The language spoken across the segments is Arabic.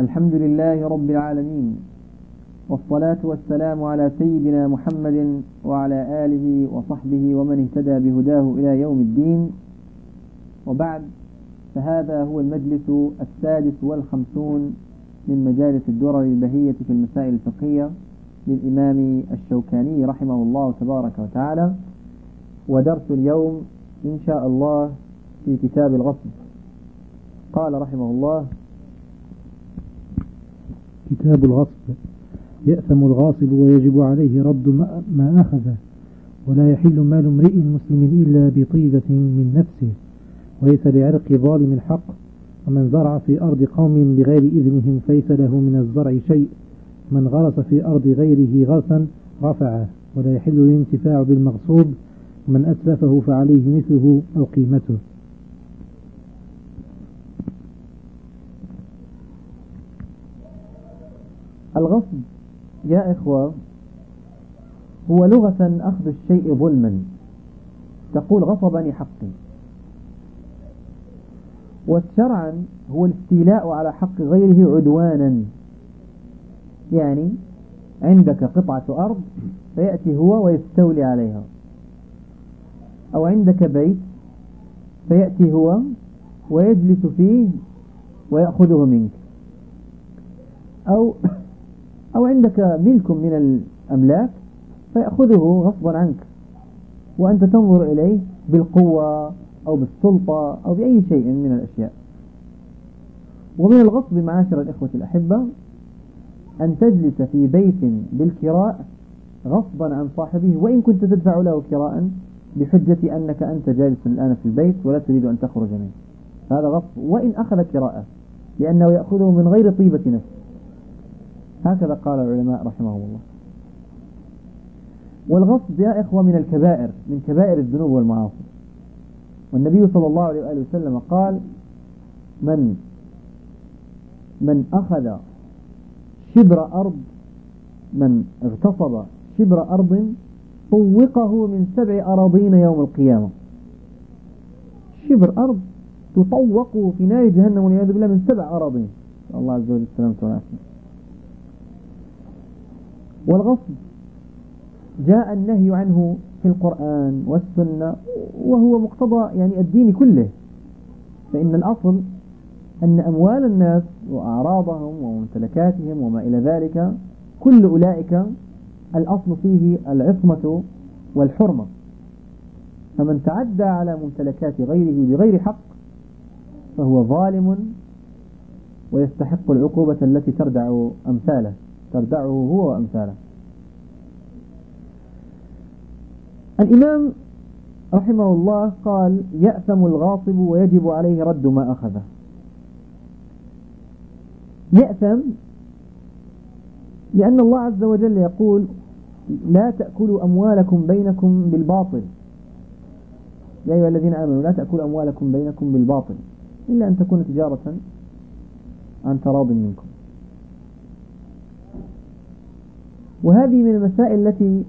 الحمد لله رب العالمين والصلاة والسلام على سيدنا محمد وعلى آله وصحبه ومن اهتدى بهداه إلى يوم الدين. وبعد فهذا هو المجلس السادس والخمسون من مجالس الدرر البهية في المسائل الفقهية للإمام الشوكاني رحمه الله تبارك وتعالى. ودرس اليوم إن شاء الله في كتاب الغصب. قال رحمه الله كتاب الغصب. يأثم الغاصب ويجب عليه رد ما أخذ ولا يحل مال امرئ مسلم إلا بطيبة من نفسه وليس لعرق ظالم حق ومن زرع في أرض قوم بغير إذنهم فليس له من الزرع شيء. من غرس في أرض غيره غرسا رفعه ولا يحل الانتفاع بالمغصوب. من أتلفه فعليه مثله أو قيمته. الغصب يا إخوة هو لغة أخذ الشيء ظلما. تقول غصبني حقي. والشرعا هو الاستيلاء على حق غيره عدوانا. يعني عندك قطعة أرض فيأتي هو ويستولي عليها. أو عندك بيت فيأتي هو ويجلس فيه ويأخذه منك. أو أو عندك ملك من الأملاك فيأخذه غصبا عنك وأنت تنظر إليه بالقوة أو بالسلطة أو بأي شيء من الأشياء. ومن الغصب معاشر الإخوة الأحبة أن تجلس في بيت بالكراء غصبا عن صاحبه وإن كنت تدفع له كراء بحجة أنك أنت جالس الآن في البيت ولا تريد أن تخرج منه. هذا غصب. وإن أخذ كراءه لأنه يأخذه من غير طيبة نفس هكذا قال العلماء رحمهم الله. والغصب يا إخوة من الكبائر من كبائر الذنوب والمعاصي. والنبي صلى الله عليه وآله وسلم قال من من أخذ شبر أرض من اغتصب شبر أرض طوقه من سبع أراضين يوم القيامة. شبر أرض تطوق في نار جهنم والعياذ بالله من سبع أراضين. الله عز وجل السلامة والعافية. والغصب. جاء النهي عنه في القرآن والسنة وهو مقتضى يعني الدين كله. فإن الأصل أن أموال الناس وأعراضهم وممتلكاتهم وما إلى ذلك كل أولئك الأصل فيه العصمة والحرمة. فمن تعدى على ممتلكات غيره بغير حق فهو ظالم ويستحق العقوبة التي تردع أمثاله. تردعه هو وأمثاله. الإمام رحمه الله قال يأثم الغاصب ويجب عليه رد ما أخذه. يأثم لأن الله عز وجل يقول لا تأكلوا أموالكم بينكم بالباطل. يا أيها الذين آمنوا لا تأكلوا أموالكم بينكم بالباطل إلا أن تكون تجارة عن تراض منكم. وهذه من المسائل التي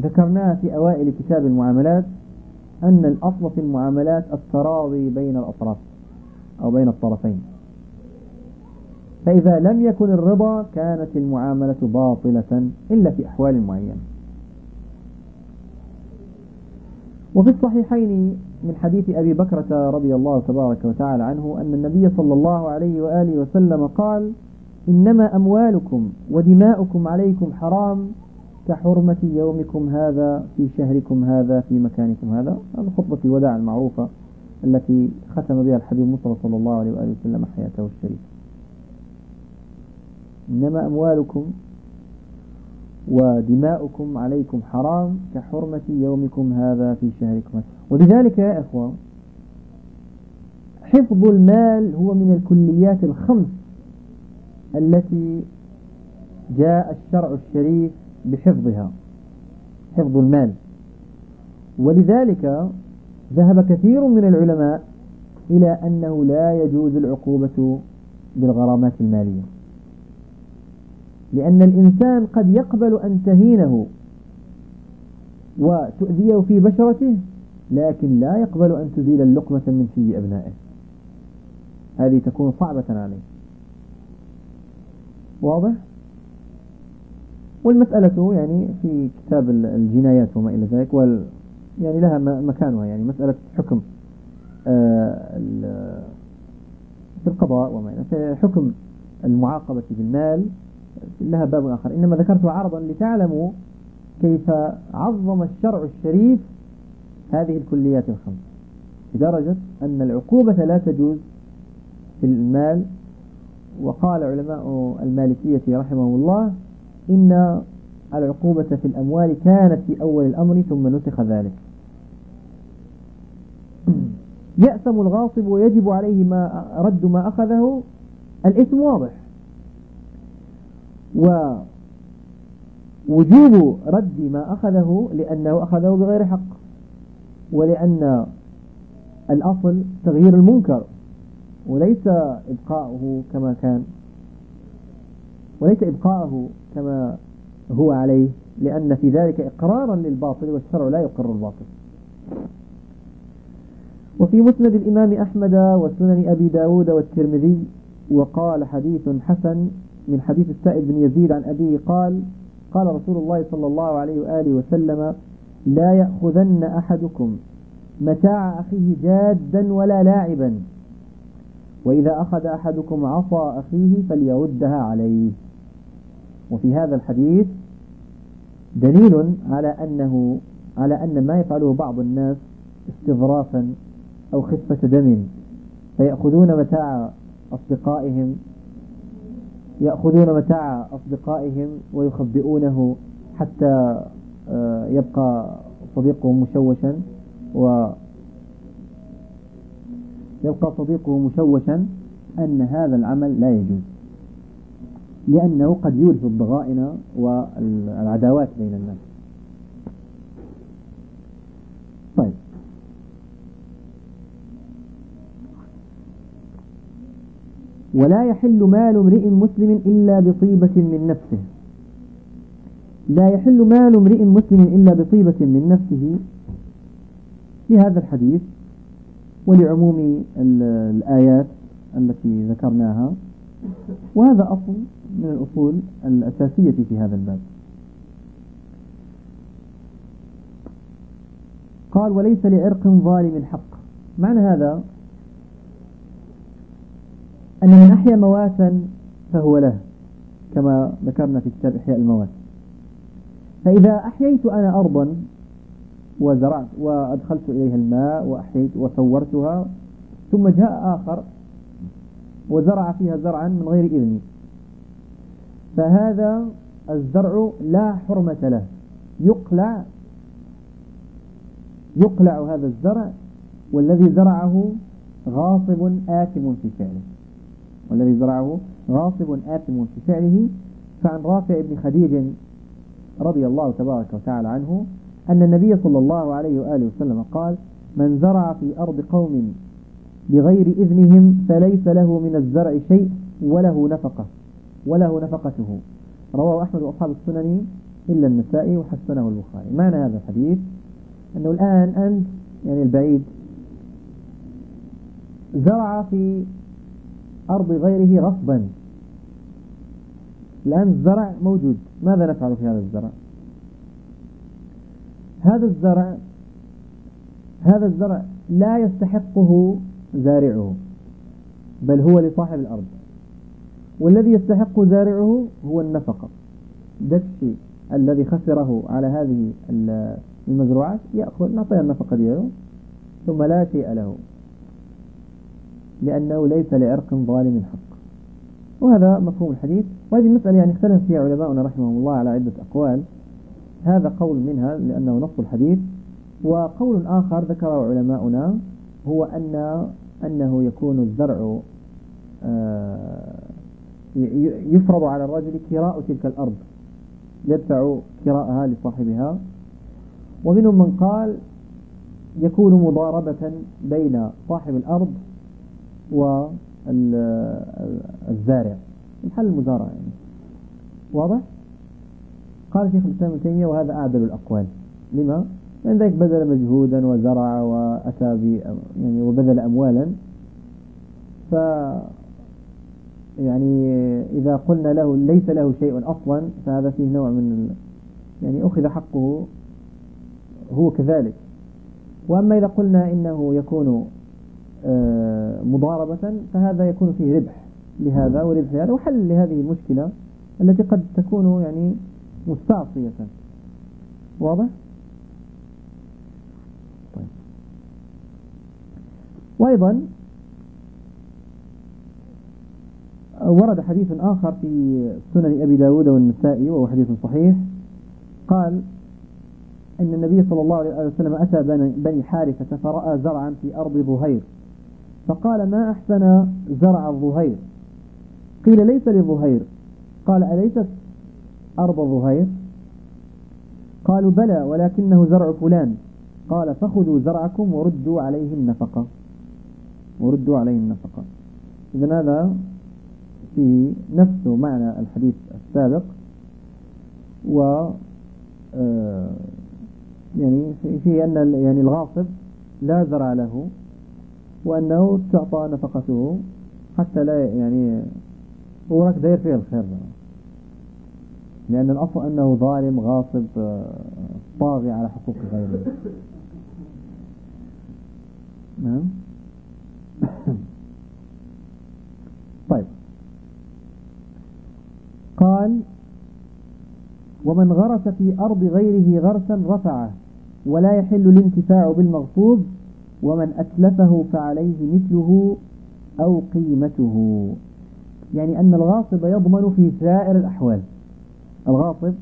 ذكرناها في أوائل كتاب المعاملات أن الأصل في المعاملات التراضي بين الأطراف أو بين الطرفين. فإذا لم يكن الرضا كانت المعاملة باطلة إلا في أحوال معينة. وفي الصحيحين من حديث أبي بكرة رضي الله تبارك وتعالى عنه أن النبي صلى الله عليه وآله وسلم قال إنما أموالكم ودماؤكم عليكم حرام كحرمة يومكم هذا في شهركم هذا في مكانكم هذا. هذا خطبة الوداع المعروفة التي ختم بها الحبيب مصطفى صلى الله عليه وآله وسلم حياته الشريفة. إنما أموالكم ودماؤكم عليكم حرام كحرمة يومكم هذا في شهركم ولذلك يا إخوة حفظ المال هو من الكليات الخمس التي جاء الشرع الشريف بحفظها حفظ المال. ولذلك ذهب كثير من العلماء إلى أنه لا يجوز العقوبة بالغرامات المالية. لأن الإنسان قد يقبل أن تهينه وتؤذيه في بشرته لكن لا يقبل أن تزيل اللقمة من في أبنائه. هذه تكون صعبة عليه. واضح؟ والمسألة يعني في كتاب الجنايات وما إلى ذلك وال يعني لها مكانها يعني مسألة حكم آه، في القضاء وما إلى حكم المعاقبة بالمال لها باب آخر. إنما ذكرتها عرضا لتعلموا كيف عظم الشرع الشريف هذه الكليات الخمس لدرجة أن العقوبة لا تجوز في المال وقال علماء المالكية رحمهم الله إن العقوبة في الأموال كانت في أول الأمر ثم نسخ ذلك. يأثم الغاصب ويجب عليه ما رد ما أخذه الإثم واضح. ووجوب رد ما أخذه لأنه أخذه بغير حق ولأن الأصل تغيير المنكر. وليس إبقاؤه كما كان. وليس إبقاءه كما هو عليه لأن في ذلك إقرارا للباطل والشرع لا يقر الباطل. وفي مسند الإمام أحمد وسنن أبي داود والترمذي وقال حديث حسن من حديث السائب بن يزيد عن أبيه قال قال رسول الله صلى الله عليه وآله وسلم لا يأخذن أحدكم متاع أخيه جادا ولا لاعبا وإذا أخذ أحدكم عصا أخيه فليردها عليه. وفي هذا الحديث دليل على أنه على أن ما يفعله بعض الناس استظرافا أو خفة دم فيأخذون متاع أصدقائهم يأخذون متاع أصدقائهم ويخبئونه حتى آه، يبقى صديقهم مشوشا و يبقى صديقه مشوشا أن هذا العمل لا يجوز لأنه قد يورث الضغائن والعداوات بين الناس. طيب. ولا يحل مال امرئ مسلم إلا بطيبة من نفسه. لا يحل مال امرئ مسلم إلا بطيبة من نفسه. في هذا الحديث ولعموم الآيات التي ذكرناها. وهذا أصل من الأصول الأساسية في هذا الباب. قال وليس لعرق ظالم حق معنى هذا أن من أحيا مواتا فهو له كما ذكرنا في كتاب إحياء الموات. فإذا أحييت أنا أرضا وزرعت وأدخلت إليها الماء وأحييت وصورتها ثم جاء آخر وزرع فيها زرعا من غير إذني فهذا الزرع لا حرمة له. يقلع يقلع هذا الزرع والذي زرعه غاصب آثم في فعله. والذي زرعه غاصب آثم في فعله. فعن رافع بن خديج رضي الله تبارك وتعالى عنه أن النبي صلى الله عليه وآله وسلم قال من زرع في أرض قوم بغير إذنهم فليس له من الزرع شيء وله نفقة وله نفقته. رواه أحمد وأصحاب السنن إلا النسائي وحسنه البخاري. معنى هذا الحديث؟ أنه الآن أنت يعني البعيد زرع في أرض غيره غصبا. الآن الزرع موجود. ماذا نفعل في هذا الزرع؟ هذا الزرع هذا الزرع لا يستحقه زارعه بل هو لصاحب الأرض. والذي يستحق زارعه هو النفقة. دكشي الذي خسره على هذه المزروعات يأخذ نعطيه النفقة دياله ثم لا شيء له. لأنه ليس لعرق ظالم حق وهذا مفهوم الحديث. وهذه المسألة يعني اختلف فيها علماؤنا رحمهم الله على عدة أقوال. هذا قول منها لأنه نص الحديث. وقول آخر ذكره علماؤنا هو أن أنه يكون الزرع آه، يفرض على الرجل كراء تلك الأرض يدفع كراءها لصاحبها. ومنهم من قال يكون مضاربة بين صاحب الأرض والزارع الحل المزارع يعني. واضح؟ قال شيخ الإسلام ابن تيمية وهذا أعدل الأقوال. لما؟ لأن ذلك بذل مجهودا وزرع وأتى ب يعني وبذل أموالا. ف يعني إذا قلنا له ليس له شيء أصلا فهذا فيه نوع من يعني أخذ حقه هو كذلك. وأما إذا قلنا إنه يكون آه، مضاربة فهذا يكون فيه ربح لهذا وربح لهذا. وحل لهذه المشكلة التي قد تكون يعني مستعصية. واضح؟ طيب. وأيضا ورد حديث آخر في سنن أبي داود والنسائي وهو حديث صحيح. قال أن النبي صلى الله عليه وسلم أتى بني حارثة فرأى زرعا في أرض ظهير فقال ما أحسن زرع الظهير قيل ليس للظهير قال أليست أرض ظهير قالوا بلى ولكنه زرع فلان. قال فخذوا زرعكم وردوا عليه النفقة وردوا عليه النفقة إذا هذا فيه نفس معنى الحديث السابق. و آه، يعني في أن يعني الغاصب لا زرع له وأنه تعطى نفقته حتى لا يعني هو راك داير فيه الخير. لأن الأصل أنه ظالم غاصب آه، طاغي على حقوق غيره. نعم؟ طيب. قال ومن غرس في أرض غيره غرسا رفعه ولا يحل الانتفاع بالمغصوب ومن أتلفه فعليه مثله أو قيمته. يعني أن الغاصب يضمن في سائر الأحوال. الغاصب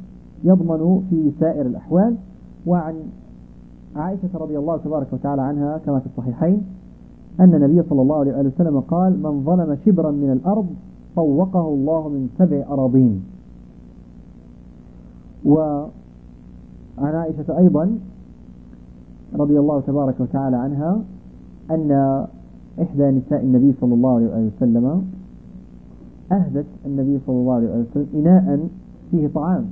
يضمن في سائر الأحوال. وعن عائشة رضي الله تبارك وتعالى عنها كما في الصحيحين أن النبي صلى الله عليه وسلم قال من ظلم شبرا من الأرض طوقه الله من سبع أراضين. وعن عائشة أيضا رضي الله تبارك وتعالى عنها أن إحدى نساء النبي صلى الله عليه وسلم أهدت النبي صلى الله عليه وسلم إناء فيه طعام.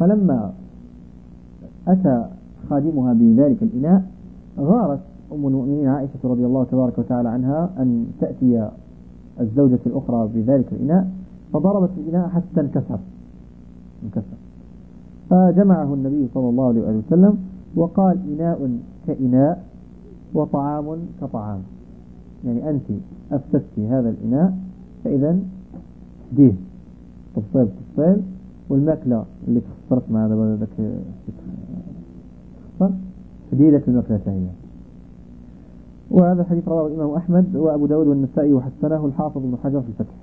فلما أتى خادمها بذلك الإناء غارت أم المؤمنين عائشة رضي الله تبارك وتعالى عنها أن تأتي الزوجة الأخرى بذلك الإناء فضربت الإناء حتى انكسر. انكسر. فجمعه النبي صلى الله عليه وسلم وقال إناء كإناء وطعام كطعام. يعني أنت أفسدت هذا الإناء فإذا ديه. تفصيل تفصيل والماكلة اللي خسرت مع ذاك خسر فديلة الماكلة هي وهذا الحديث رواه الإمام أحمد وأبو داود والنسائي وحسنه الحافظ ابن حجر في الفتح.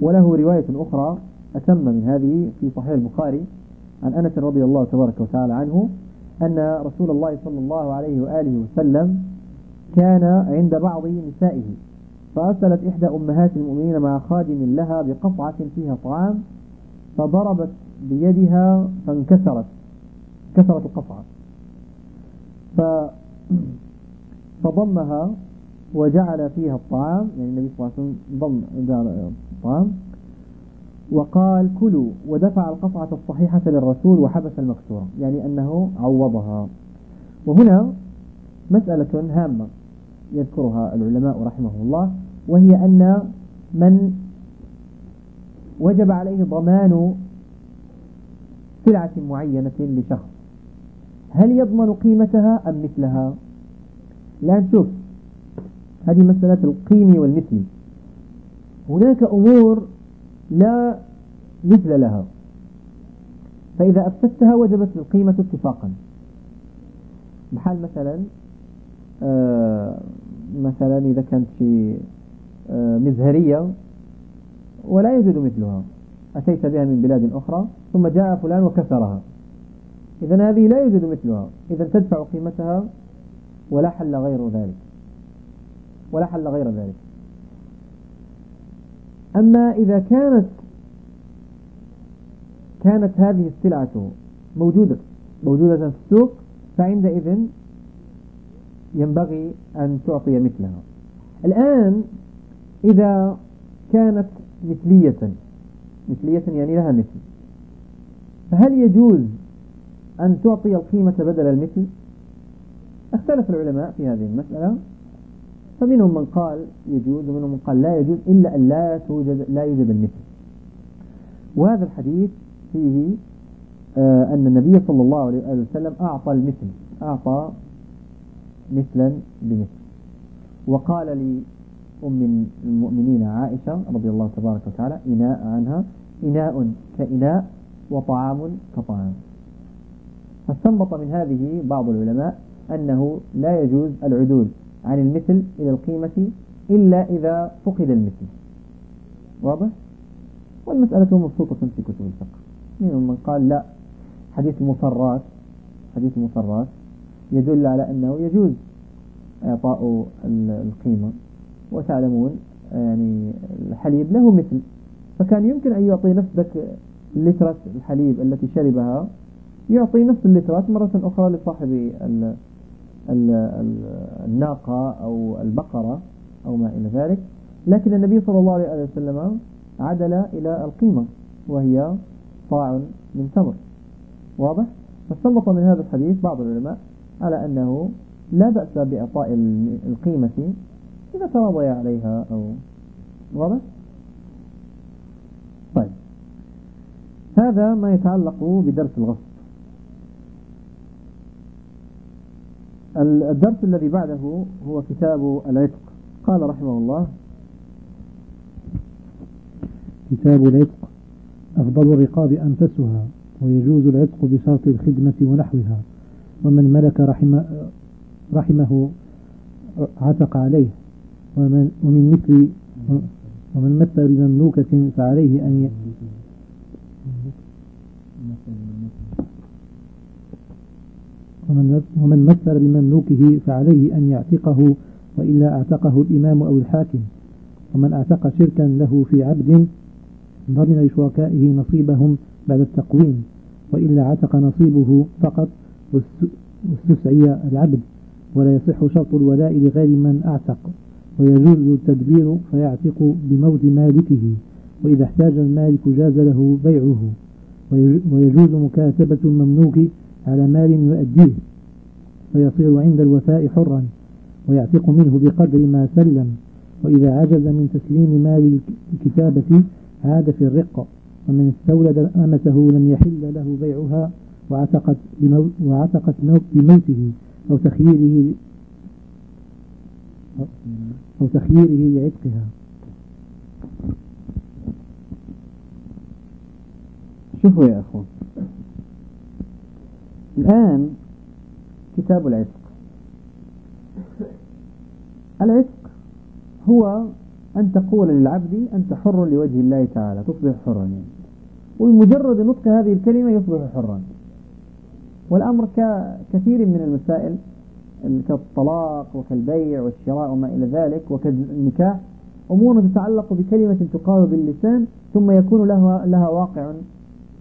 وله رواية أخرى أتم من هذه في صحيح البخاري عن أنس رضي الله تبارك وتعالى عنه أن رسول الله صلى الله عليه وآله وسلم كان عند بعض نسائه. فأرسلت إحدى أمهات المؤمنين مع خادم لها بقطعة فيها طعام فضربت بيدها فانكسرت كسرت القطعة. ف فضمها وجعل فيها الطعام يعني النبي صلى الله عليه وسلم ضم جعل الطعام وقال كلوا ودفع القطعة الصحيحة للرسول وحبس المكسورة يعني أنه عوضها. وهنا مسألة هامة يذكرها العلماء رحمه الله. وهي أن من وجب عليه ضمان سلعة معينة لشخص. هل يضمن قيمتها أم مثلها؟ الآن شوف هذه مسألة القيم والمثل. هناك أمور لا مثل لها. فإذا أفسدتها وجبت القيمة اتفاقا. بحال مثلا آه مثلا إذا كانت في مزهرية ولا يوجد مثلها. أتيت بها من بلاد أخرى ثم جاء فلان وكسرها. إذا هذه لا يوجد مثلها. إذا تدفع قيمتها ولا حل غير ذلك. ولا حل غير ذلك. أما إذا كانت كانت هذه السلعة موجودة موجودة في السوق فعندئذ ينبغي أن تعطي مثلها. الآن إذا كانت مثلية مثلية يعني لها مثل. فهل يجوز أن تعطي القيمة بدل المثل؟ اختلف العلماء في هذه المسألة. فمنهم من قال يجوز ومنهم من قال لا يجوز إلا أن لا توجد لا يوجد المثل. وهذا الحديث فيه آه أن النبي صلى الله عليه وسلم أعطى المثل أعطى مثلا بمثل. وقال لأم المؤمنين عائشة رضي الله تبارك وتعالى إناء عنها إناء كإناء وطعام كطعام. فاستنبط من هذه بعض العلماء أنه لا يجوز العدول عن المثل إلى القيمة إلا إذا فقد المثل. واضح؟ والمسألة مبسوطة في كتب الفقه. منهم من قال لا حديث المصرات حديث المصرات يدل على أنه يجوز إعطاء القيمة. وتعلمون يعني الحليب له مثل. فكان يمكن أن يعطي نفس ذاك لترة الحليب التي شربها يعطي نفس اللترات مرة أخرى لصاحب الناقة أو البقرة أو ما إلى ذلك. لكن النبي صلى الله عليه وسلم عدل إلى القيمة وهي صاع من تمر. واضح؟ فاستنبط من هذا الحديث بعض العلماء على أنه لا بأس بإعطاء القيمة إذا تراضي عليها أو واضح؟ طيب. هذا ما يتعلق بدرس الغصب الدرس الذي بعده هو كتاب العتق. قال رحمه الله كتاب العتق أفضل الرقاب أنفسها ويجوز العتق بشرط الخدمة ونحوها ومن ملك رحمه, رحمه عتق عليه. ومن, ومن مثل ومن مثل بمملوكة فعليه أن ي... ومن, ومن مثل بمملوكه فعليه أن يعتقه وإلا أعتقه الإمام أو الحاكم. ومن أعتق شركا له في عبد ضمن لشركائه نصيبهم بعد التقويم وإلا عتق نصيبه فقط واستسعي العبد ولا يصح شرط الولاء لغير من أعتق. ويجوز التدبير فيعتق بموت مالكه وإذا احتاج المالك جاز له بيعه. ويجوز مكاتبة المملوك على مال يؤديه. فيصير عند الوفاء حرا ويعتق منه بقدر ما سلم. وإذا عجز من تسليم مال الكتابة عاد في الرق. ومن استولد أمته لم يحل له بيعها وعتقت بموته أو تخييره أو تخييره لعتقها. شوفوا يا أخوان. الآن كتاب العتق. العتق هو أن تقول للعبد أنت حر لوجه الله تعالى تصبح حرا. يعني وبمجرد نطق هذه الكلمة يصبح حرا. والأمر ككثير من المسائل كالطلاق وكالبيع والشراء وما إلى ذلك وكالنكاح أمور تتعلق بكلمة تقال باللسان ثم يكون لها, لها واقع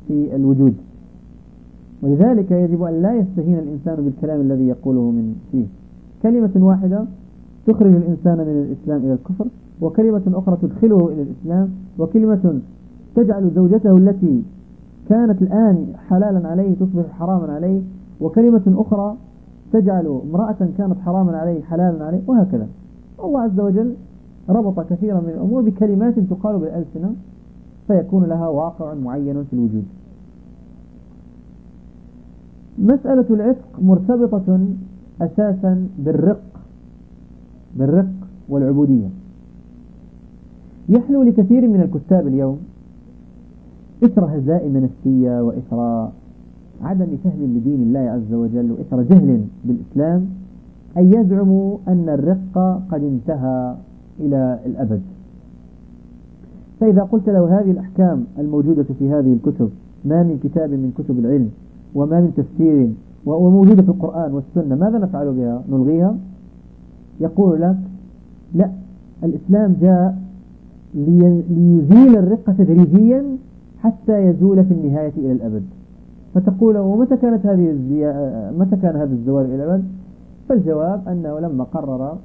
في الوجود. ولذلك يجب أن لا يستهين الإنسان بالكلام الذي يقوله من فيه. كلمة واحدة تخرج الإنسان من الإسلام إلى الكفر وكلمة أخرى تدخله إلى الإسلام وكلمة تجعل زوجته التي كانت الآن حلالا عليه تصبح حراما عليه وكلمة أخرى تجعل امرأة كانت حراما عليه حلالا عليه وهكذا. الله عز وجل ربط كثيرا من الأمور بكلمات تقال بالألسنة فيكون لها واقع معين في الوجود. مسألة العتق مرتبطة أساسا بالرق بالرق والعبودية. يحلو لكثير من الكتاب اليوم إثر هزائم نفسية وإثر عدم فهم لدين الله عز وجل وإثر جهل بالإسلام أن يزعموا أن الرق قد انتهى إلى الأبد. فإذا قلت له هذه الأحكام الموجودة في هذه الكتب ما من كتاب من كتب العلم وما من تفسير وموجودة في القرآن والسنة ماذا نفعل بها؟ نلغيها؟ يقول لك لا الإسلام جاء ليزيل الرق تدريجيا حتى يزول في النهاية إلى الأبد. فتقول ومتى كانت هذه متى كان هذا الزوال إلى الأبد فالجواب أنه لما قرر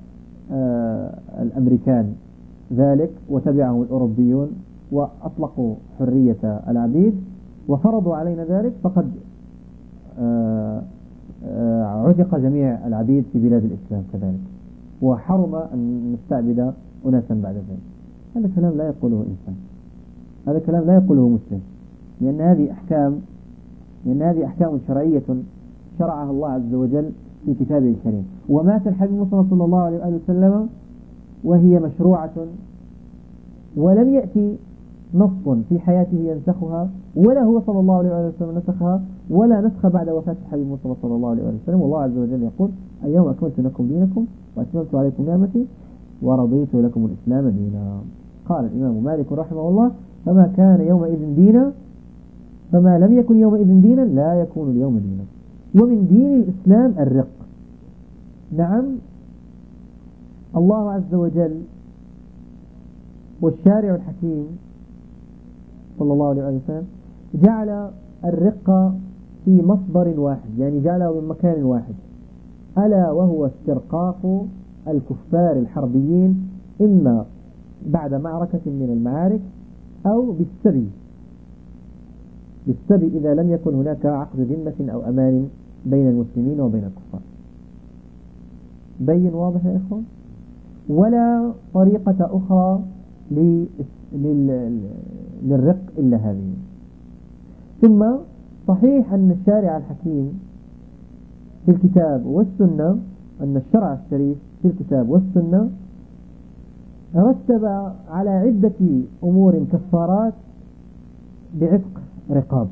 آه، الأمريكان ذلك وتبعهم الأوروبيون وأطلقوا حرية العبيد وفرضوا علينا ذلك فقد آه، آه، عتق جميع العبيد في بلاد الإسلام كذلك وحرم أن نستعبد أناسا بعد ذلك. هذا كلام لا يقوله إنسان هذا كلام لا يقوله مسلم لأن هذه أحكام لأن هذه أحكام شرعية شرعها الله عز وجل في كتابه الكريم. ومات الحبيب صلى الله عليه وسلم وهي مشروعة ولم يأتي نص في حياته ينسخها ولا هو صلى الله عليه وسلم نسخها ولا نسخ بعد وفاة الحبيب مصطفى صلى الله عليه وسلم. والله عز وجل يقول اليوم أكملت لكم دينكم وأتممت عليكم نعمتي ورضيت لكم الإسلام دينا. قال الإمام مالك رحمه الله فما كان يومئذ دينا فما لم يكن يومئذ دينا لا يكون اليوم دينا. ومن دين الإسلام الرق. نعم الله عز وجل والشارع الحكيم صلى الله عليه وسلم جعل الرق في مصدر واحد يعني جعله من مكان واحد. ألا وهو استرقاق الكفار الحربيين إما بعد معركة من المعارك أو بالسبي. بالسبي إذا لم يكن هناك عقد ذمة أو أمان بين المسلمين وبين الكفار. بين واضح يا إخوان؟ ولا طريقة أخرى للرق إلا هذه. ثم صحيح أن الشارع الحكيم في الكتاب والسنة أن الشرع الشريف في الكتاب والسنة رتب على عدة أمور كفارات بعتق رقاب.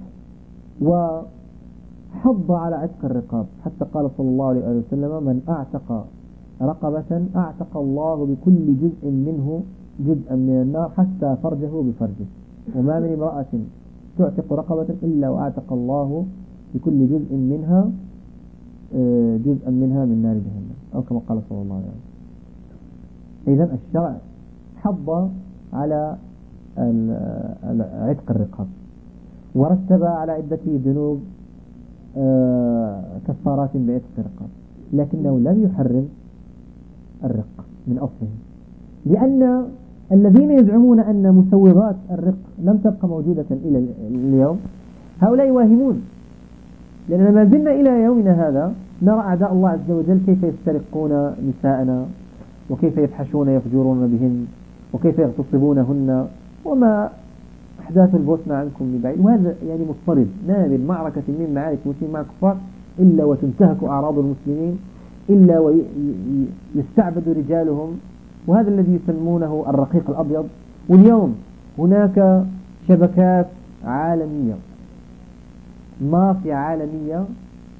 وحض على عتق الرقاب. حتى قال صلى الله عليه وسلم من أعتق رقبة أعتق الله بكل جزء منه جزءا من النار حتى فرجه بفرجه. وما من امرأة تعتق رقبة إلا وأعتق الله بكل جزء منها آه، جزءا منها من نار جهنم. أو كما قال صلى الله عليه وسلم. إذا الشرع حض على عتق الرقاب. ورتب على عدة ذنوب آه، كفارات بعتق الرقاب لكنه لم يحرم الرق من أصله. لأن الذين يزعمون أن مسوغات الرق لم تبقى موجودة إلى اليوم هؤلاء واهمون. لأننا ما زلنا إلى يومنا هذا نرى أعداء الله عز وجل كيف يسترقون نساءنا وكيف يفحشون يفجرون بهن وكيف يغتصبونهن وما أحداث البوسنة عنكم من بعيد. وهذا يعني مضطرد. نابل معركة من معارك المسلمين مع الكفار إلا وتنتهك أعراض المسلمين إلا ويستعبد رجالهم. وهذا الذي يسمونه الرقيق الأبيض. واليوم هناك شبكات عالمية مافيا عالمية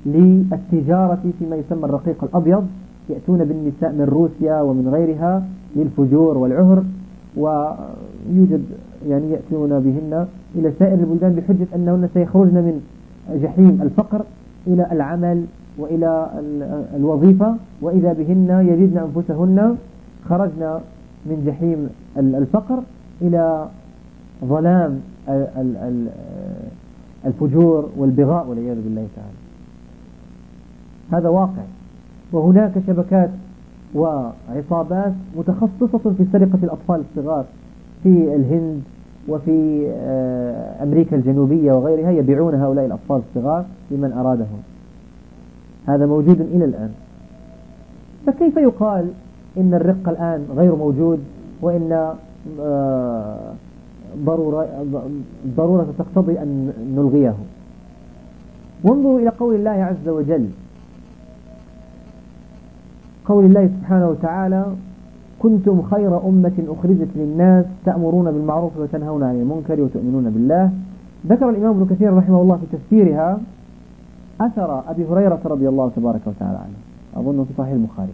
للتجارة فيما يسمى الرقيق الأبيض. يأتون بالنساء من روسيا ومن غيرها للفجور والعهر ويوجد يعني يأتون بهن إلى سائر البلدان بحجة أنهن سيخرجن من جحيم الفقر إلى العمل وإلى الوظيفة. وإذا بهن يجدن أنفسهن خرجنا من جحيم الفقر إلى ظلام الفجور والبغاء والعياذ بالله تعالى. هذا واقع. وهناك شبكات وعصابات متخصصة في سرقة الأطفال الصغار في الهند وفي آه، أمريكا الجنوبية وغيرها يبيعون هؤلاء الأطفال الصغار لمن أرادهم. هذا موجود إلى الآن. فكيف يقال إن الرق الآن غير موجود وإن آه، ضرورة, ضرورة تقتضي أن نلغيه؟ وانظروا إلى قول الله عز وجل. قول الله سبحانه وتعالى كنتم خير أمة أخرجت للناس تأمرون بالمعروف وتنهون عن المنكر وتؤمنون بالله. ذكر الإمام ابن كثير رحمه الله في تفسيرها أثر أبي هريرة رضي الله تبارك وتعالى عنه. أظن في صحيح البخاري.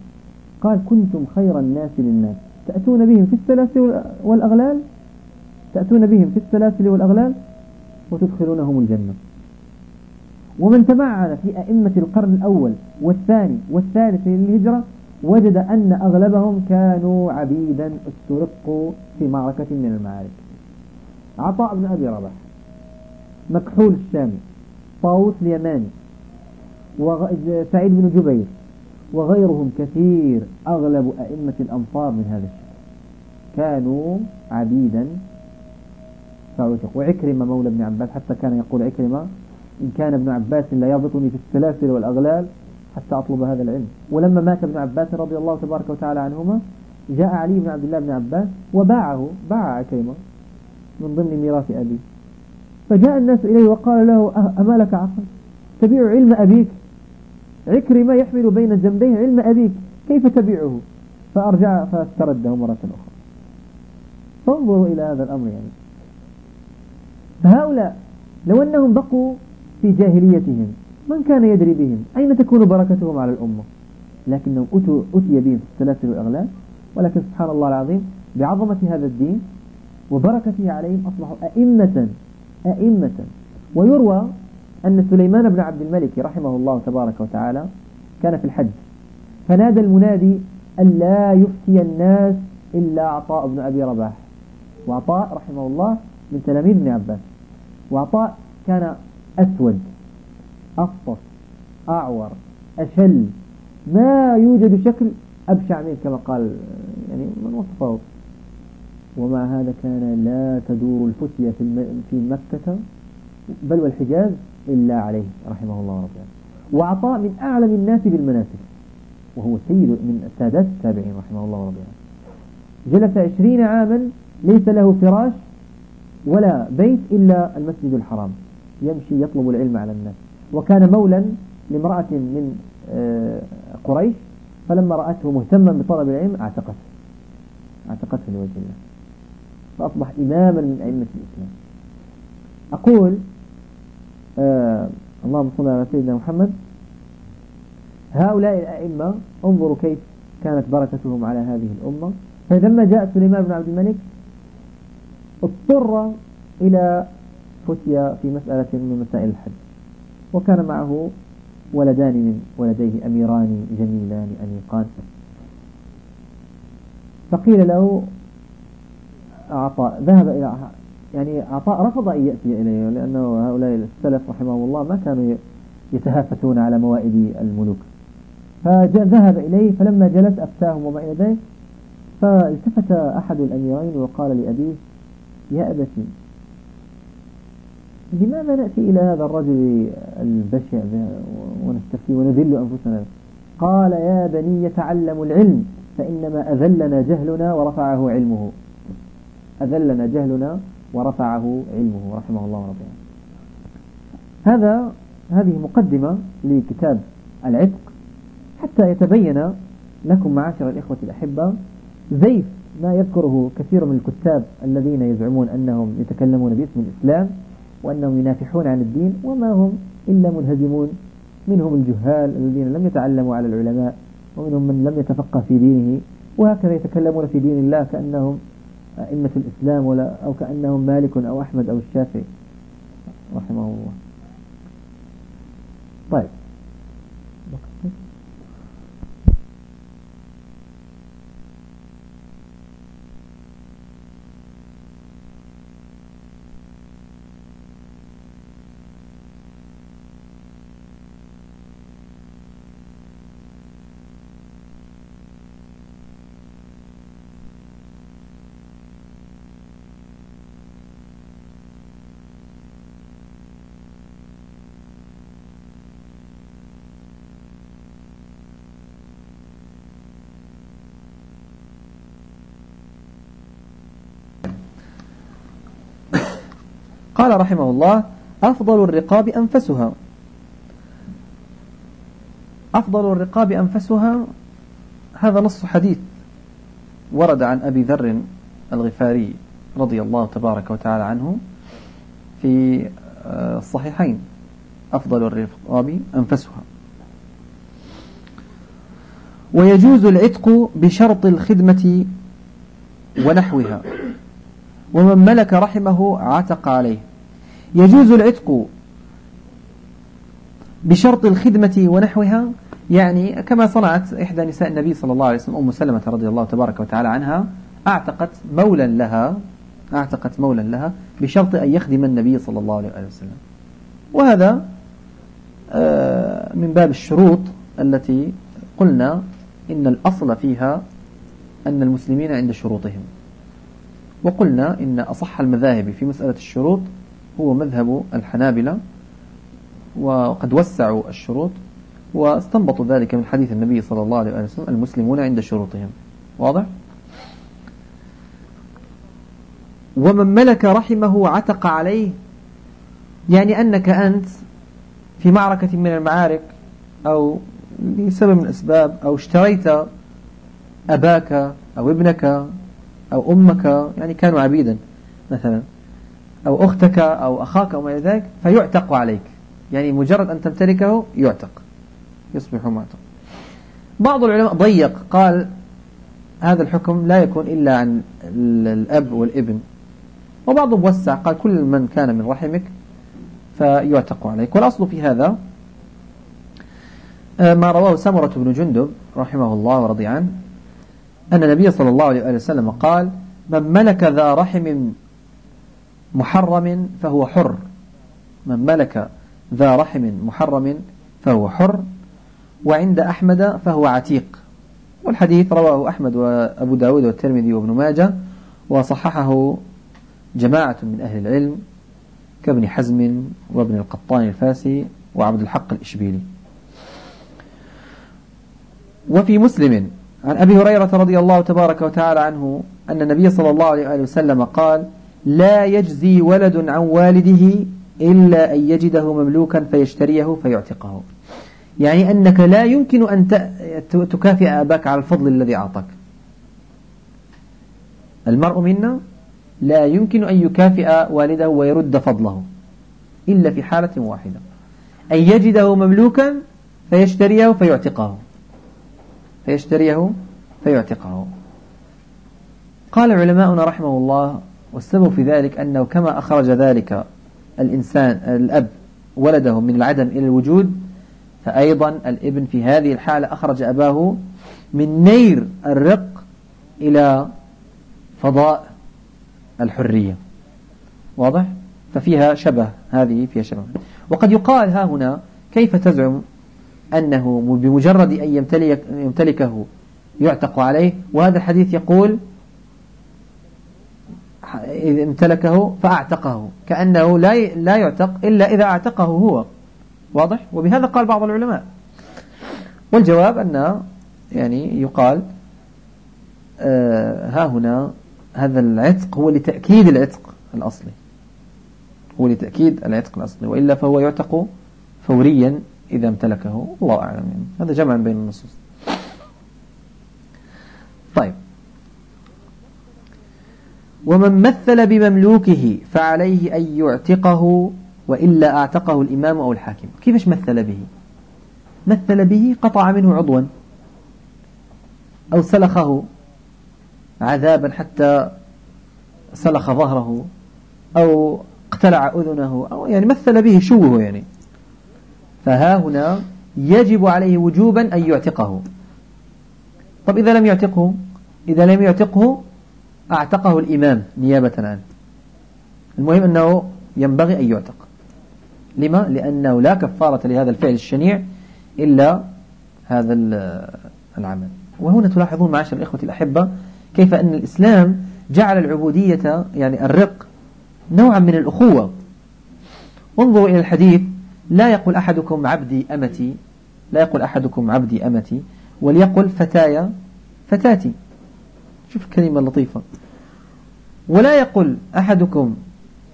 قال كنتم خير الناس للناس. تأتون بهم في السلاسل والأغلال؟ تأتون بهم في السلاسل والأغلال؟ وتدخلونهم الجنة. ومن تمعن في أئمة القرن الأول والثاني والثالث للهجرة وجد أن أغلبهم كانوا عبيدا استرقوا في معركة من المعارك. عطاء بن أبي رباح مكحول الشامي طاووس اليماني وسعيد بن جبير وغيرهم كثير أغلب أئمة الأمصار من هذا الشيء. كانوا عبيدا وعكرمة مولى ابن عباس حتى كان يقول عكرمة إن كان ابن عباس لا يربطني في السلاسل والأغلال حتى أطلب هذا العلم. ولما مات ابن عباس رضي الله تبارك وتعالى عنهما جاء علي بن عبد الله بن عباس وباعه باع عكرمة من ضمن ميراث أبيه. فجاء الناس إليه وقال له أه، أما لك عقل تبيع علم أبيك؟ عكرمة يحمل بين جنبيه علم أبيك كيف تبيعه؟ فأرجع فاسترده مرة أخرى. فانظروا إلى هذا الأمر يعني. فهؤلاء لو أنهم بقوا في جاهليتهم من كان يدري بهم؟ أين تكون بركتهم على الأمة؟ لكنهم أتي بهم السلاسل والأغلال ولكن سبحان الله العظيم بعظمة هذا الدين وبركته عليهم أصبحوا أئمة أئمة. ويروى أن سليمان بن عبد الملك رحمه الله تبارك وتعالى كان في الحج فنادى المنادي أن لا يفتي الناس إلا عطاء بن أبي رباح. وعطاء رحمه الله من تلاميذ ابن عباس. وعطاء كان أسود. أفطس أعور أشل. ما يوجد شكل أبشع منه كما قال يعني من وصفه. ومع هذا كان لا تدور الفتية في مكة بل والحجاز إلا عليه رحمه الله رضي وعطاء من أعلم الناس بالمناسك وهو سيد من سادات التابعين رحمه الله رضي جلس عشرين عاما ليس له فراش ولا بيت إلا المسجد الحرام يمشي يطلب العلم على الناس. وكان مولا لامرأة من آه، قريش فلما رأته مهتما بطلب العلم أعتقته. أعتقته لوجه الله. فأصبح إماما من أئمة الإسلام. أقول آه اللهم صل على سيدنا محمد هؤلاء الأئمة انظروا كيف كانت بركتهم على هذه الأمة. فلما جاء سليمان بن عبد الملك اضطر إلى فتيا في مسألة من مسائل الحج. وكان معه ولدان من ولديه أميران جميلان أنيقان فقيل له عطاء ذهب إلى يعني عطاء رفض أن يأتي إليه لأنه هؤلاء السلف رحمه الله ما كانوا يتهافتون على موائد الملوك. فذهب إليه فلما جلس أفتاهم وما إلى ذلك فالتفت أحد الأميرين وقال لأبيه يا أبتي لماذا نأتي إلى هذا الرجل البشع ونستفتي ونذل أنفسنا؟ قال يا بني يتعلموا العلم فإنما أذلنا جهلنا ورفعه علمه. أذلنا جهلنا ورفعه علمه رحمه الله رضي هذا هذه مقدمة لكتاب العتق. حتى يتبين لكم معاشر الإخوة الأحبة زيف ما يذكره كثير من الكتاب الذين يزعمون أنهم يتكلمون باسم الإسلام. وأنهم ينافحون عن الدين وما هم إلا منهزمون. منهم الجهال الذين لم يتعلموا على العلماء ومنهم من لم يتفقه في دينه وهكذا يتكلمون في دين الله كأنهم أئمة الإسلام ولا أو كأنهم مالك أو أحمد أو الشافعي. رحمه الله. طيب. قال رحمه الله أفضل الرقاب أنفسها. أفضل الرقاب أنفسها هذا نص حديث ورد عن أبي ذر الغفاري رضي الله تبارك وتعالى عنه في آه، الصحيحين. أفضل الرقاب أنفسها. ويجوز العتق بشرط الخدمة ونحوها. ومن ملك رحمه عتق عليه. يجوز العتق بشرط الخدمة ونحوها؟ يعني كما صنعت إحدى نساء النبي صلى الله عليه وسلم أم سلمة رضي الله تبارك وتعالى عنها أعتقت مولا لها أعتقت مولا لها بشرط أن يخدم النبي صلى الله عليه وسلم. وهذا آه، من باب الشروط التي قلنا إن الأصل فيها أن المسلمين عند شروطهم. وقلنا إن أصح المذاهب في مسألة الشروط هو مذهب الحنابلة وقد وسعوا الشروط واستنبطوا ذلك من حديث النبي صلى الله عليه وسلم المسلمون عند شروطهم واضح؟ ومن ملك رحمه عتق عليه يعني أنك أنت في معركة من المعارك أو لسبب من الأسباب أو اشتريت أباك أو ابنك أو أمك يعني كانوا عبيدا مثلا أو أختك أو أخاك أو ما إلى ذلك فيعتق عليك. يعني مجرد أن تمتلكه يعتق. يصبح معتق. بعض العلماء ضيق. قال هذا الحكم لا يكون إلا عن الأب والابن. وبعضهم وسع قال كل من كان من رحمك فيعتق عليك. والأصل في هذا آه، ما رواه سمرة بن جندب رحمه الله ورضي عنه أن النبي صلى الله عليه وسلم قال من ملك ذا رحم محرم فهو حر. من ملك ذا رحم محرم فهو حر وعند أحمد فهو عتيق. والحديث رواه أحمد وأبو داود والترمذي وابن ماجه وصححه جماعة من أهل العلم كابن حزم وابن القطان الفاسي وعبد الحق الإشبيلي. وفي مسلم عن أبي هريرة رضي الله تبارك وتعالى عنه أن النبي صلى الله عليه وسلم قال لا يجزي ولد عن والده إلا أن يجده مملوكا فيشتريه فيعتقه. يعني أنك لا يمكن أن تكافئ أباك على الفضل الذي أعطاك. المرء منا لا يمكن أن يكافئ والده ويرد فضله إلا في حالة واحدة. أن يجده مملوكا فيشتريه فيعتقه. فيشتريه فيعتقه. قال علماؤنا رحمه الله والسبب في ذلك أنه كما أخرج ذلك الإنسان الأب ولده من العدم إلى الوجود فأيضا الابن في هذه الحالة أخرج أباه من نير الرق إلى فضاء الحرية. واضح؟ ففيها شبه هذه فيها شبه. وقد يقال ها هنا كيف تزعم أنه بمجرد أن يمتلك يمتلكه يعتق عليه؟ وهذا الحديث يقول إذا امتلكه فأعتقه كأنه لا لا يعتق إلا إذا أعتقه هو. واضح؟ وبهذا قال بعض العلماء. والجواب أن يعني يقال آه ها هنا هذا العتق هو لتأكيد العتق الأصلي. هو لتأكيد العتق الأصلي وإلا فهو يعتق فوريا إذا امتلكه الله أعلم. يعني. هذا جمع بين النصوص طيب ومن مثل بمملوكه فعليه أن يعتقه وإلا أعتقه الإمام أو الحاكم. كيفش مثل به؟ مثل به قطع منه عضوا. أو سلخه عذابا حتى سلخ ظهره أو اقتلع أذنه أو يعني مثل به شوه يعني. فها هنا يجب عليه وجوبا أن يعتقه. طب إذا لم يعتقه إذا لم يعتقه أعتقه الإمام نيابة عنه المهم أنه ينبغي أن يعتق. لما؟ لأنه لا كفارة لهذا الفعل الشنيع إلا هذا العمل. وهنا تلاحظون معاشر الإخوة الأحبة كيف أن الإسلام جعل العبودية يعني الرق نوعا من الأخوة. انظروا إلى الحديث لا يقول أحدكم عبدي أمتي لا يقول أحدكم عبدي أمتي وليقل فتايا فتاتي. شوف الكلمة اللطيفة ولا يقول أحدكم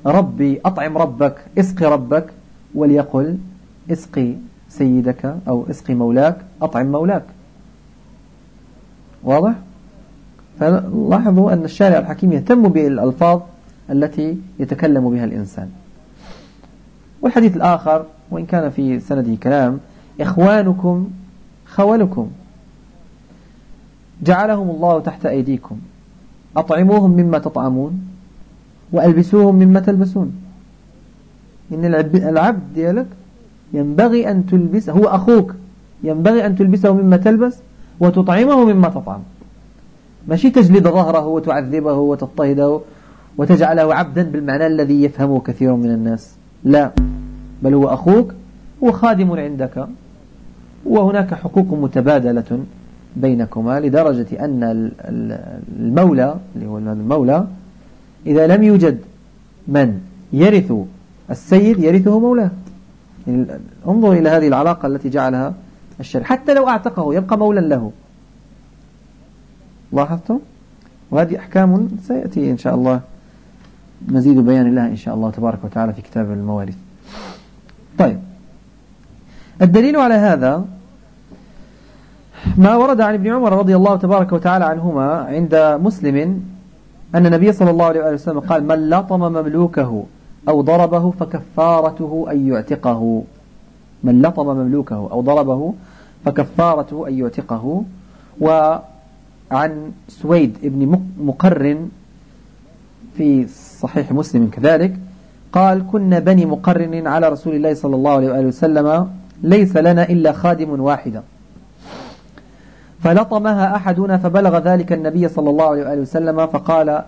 ربي أطعم ربك اسقي ربك وليقل اسقي سيدك أو اسقي مولاك أطعم مولاك. واضح؟ فلاحظوا أن الشارع الحكيم يهتم بالألفاظ التي يتكلم بها الإنسان. والحديث الآخر وإن كان في سنده كلام إخوانكم خولكم. جعلهم الله تحت أيديكم. أطعموهم مما تطعمون وألبسوهم مما تلبسون. إن العبد ديالك ينبغي أن تلبس هو أخوك ينبغي أن تلبسه مما تلبس وتطعمه مما تطعم. ماشي تجلد ظهره وتعذبه وتضطهده وتجعله عبدا بالمعنى الذي يفهمه كثير من الناس. لا بل هو أخوك وخادم عندك. وهناك حقوق متبادلة. بينكما لدرجة أن المولى اللي هو المولى إذا لم يوجد من يرث السيد يرثه مولاه. يعني انظر إلى هذه العلاقة التي جعلها الشرع حتى لو أعتقه يبقى مولا له. لاحظتم؟ وهذه أحكام سيأتي إن شاء الله. مزيد بيان لها إن شاء الله تبارك وتعالى في كتاب المواريث. طيب. الدليل على هذا ما ورد عن ابن عمر رضي الله تبارك وتعالى عنهما عند مسلم أن النبي صلى الله عليه وسلم قال من لطم مملوكه أو ضربه فكفارته أن يعتقه. من لطم مملوكه أو ضربه فكفارته أن يعتقه. وعن سويد ابن مقرن في صحيح مسلم كذلك قال كنا بني مقرن على رسول الله صلى الله عليه وسلم ليس لنا إلا خادم واحدة فلطمها أحدنا فبلغ ذلك النبي صلى الله عليه وسلم فقال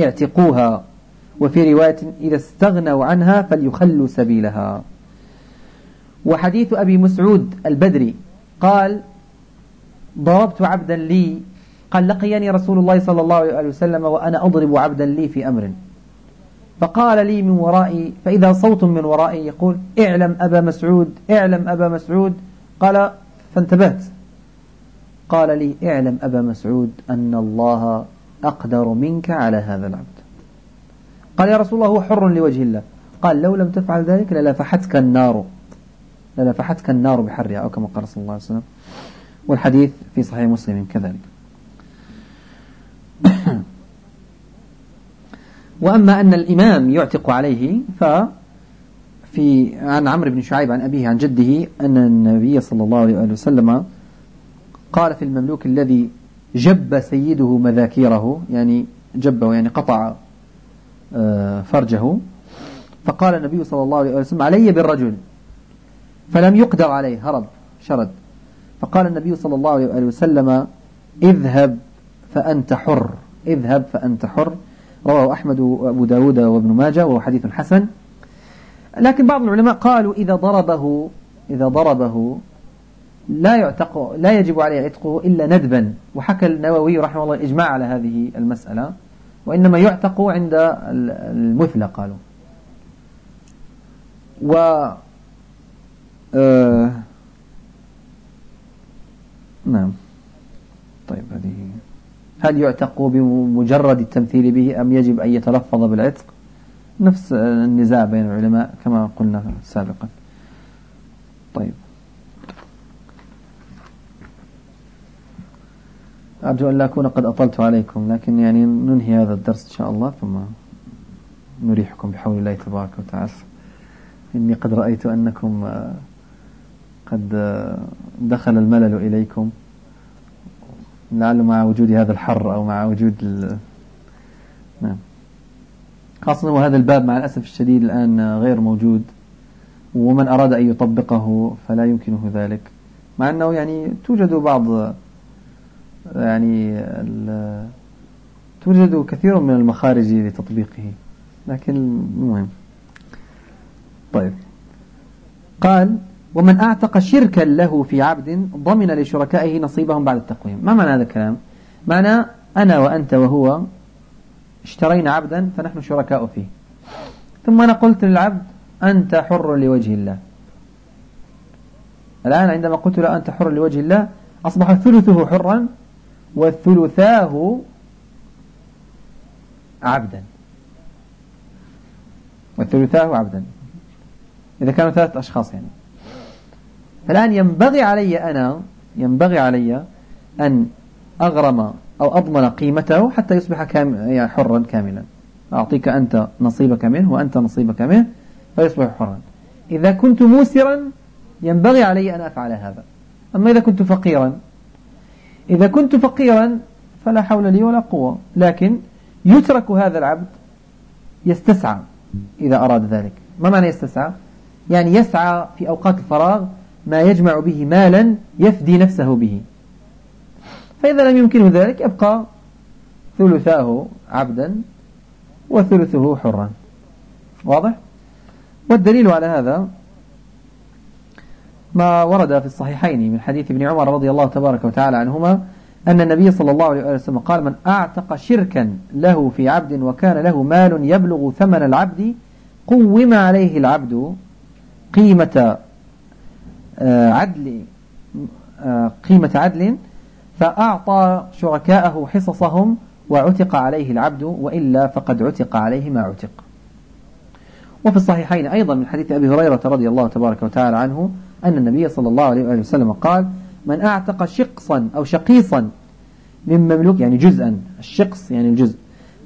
اعتقوها. وفي رواية إذا استغنوا عنها فليخلوا سبيلها. وحديث أبي مسعود البدري قال ضربت عبدا لي قال لقيني رسول الله صلى الله عليه وسلم وأنا أضرب عبدا لي في أمر. فقال لي من ورائي فإذا صوت من ورائي يقول اعلم أبا مسعود اعلم أبا مسعود. قال فانتبهت. قال لي اعلم أبا مسعود أن الله أقدر منك على هذا العبد. قال يا رسول الله هو حر لوجه الله. قال لو لم تفعل ذلك للفحتك النار. للفحتك النار بحرها أو كما قال صلى الله عليه وسلم. والحديث في صحيح مسلم كذلك. وأما أن الإمام يعتق عليه ففي عن عمرو بن شعيب عن أبيه عن جده أن النبي صلى الله عليه وسلم قال في المملوك الذي جب سيده مذاكيره يعني جبه يعني قطع آه، فرجه فقال النبي صلى الله عليه وسلم علي بالرجل فلم يقدر عليه هرب شرد. فقال النبي صلى الله عليه وسلم اذهب فأنت حر اذهب فأنت حر. رواه أحمد وأبو داود وابن ماجه وهو حديث حسن. لكن بعض العلماء قالوا إذا ضربه إذا ضربه لا يعتق لا يجب عليه عتقه إلا ندبا. وحكى النووي رحمه الله الإجماع على هذه المسألة وإنما يعتق عند المثلى قالوا. و آه نعم. طيب هذه هل يعتق بمجرد التمثيل به أم يجب أن يتلفظ بالعتق؟ نفس النزاع بين العلماء كما قلنا سابقا. طيب. أرجو أن لا أكون قد أطلت عليكم لكن يعني ننهي هذا الدرس إن شاء الله ثم نريحكم بحول الله تبارك وتعالى. إني قد رأيت أنكم آه، قد آه، دخل الملل إليكم. لعل مع وجود هذا الحر أو مع وجود ال... نعم. خاصة وهذا الباب مع الأسف الشديد الآن غير موجود. ومن أراد أن يطبقه فلا يمكنه ذلك. مع أنه يعني توجد بعض يعني توجد كثير من المخارج لتطبيقه لكن المهم طيب. قال ومن أعتق شركا له في عبد ضمن لشركائه نصيبهم بعد التقويم. ما معنى هذا الكلام؟ معنى أنا وأنت وهو اشترينا عبدا فنحن شركاء فيه. ثم أنا قلت للعبد أنت حر لوجه الله. الآن عندما قلت له أنت حر لوجه الله أصبح ثلثه حرا وثلثاه عبدا. وثلثاه عبدا. إذا كانوا ثلاثة أشخاص يعني. فالآن ينبغي علي أنا ينبغي علي أن أغرم أو أضمن قيمته حتى يصبح كام يعني حرا كاملا. أعطيك أنت نصيبك منه وأنت نصيبك منه فيصبح حرا. إذا كنت موسرا ينبغي علي أن أفعل هذا. أما إذا كنت فقيرا إذا كنت فقيرا فلا حول لي ولا قوة. لكن يترك هذا العبد يستسعى إذا أراد ذلك. ما معنى يستسعى؟ يعني يسعى في أوقات الفراغ ما يجمع به مالا يفدي نفسه به. فإذا لم يمكنه ذلك يبقى ثلثاه عبدا وثلثه حرا. واضح؟ والدليل على هذا ما ورد في الصحيحين من حديث ابن عمر رضي الله تبارك وتعالى عنهما أن النبي صلى الله عليه وسلم قال من أعتق شركا له في عبد وكان له مال يبلغ ثمن العبد قوم عليه العبد قيمة آه، عدل آه، قيمة عدل فأعطى شركاءه حصصهم وعتق عليه العبد وإلا فقد عتق عليه ما عتق. وفي الصحيحين أيضا من حديث أبي هريرة رضي الله تبارك وتعالى عنه أن النبي صلى الله عليه وسلم قال من أعتق شقصا أو شقيصا من مملوك يعني جزءا الشقص يعني الجزء.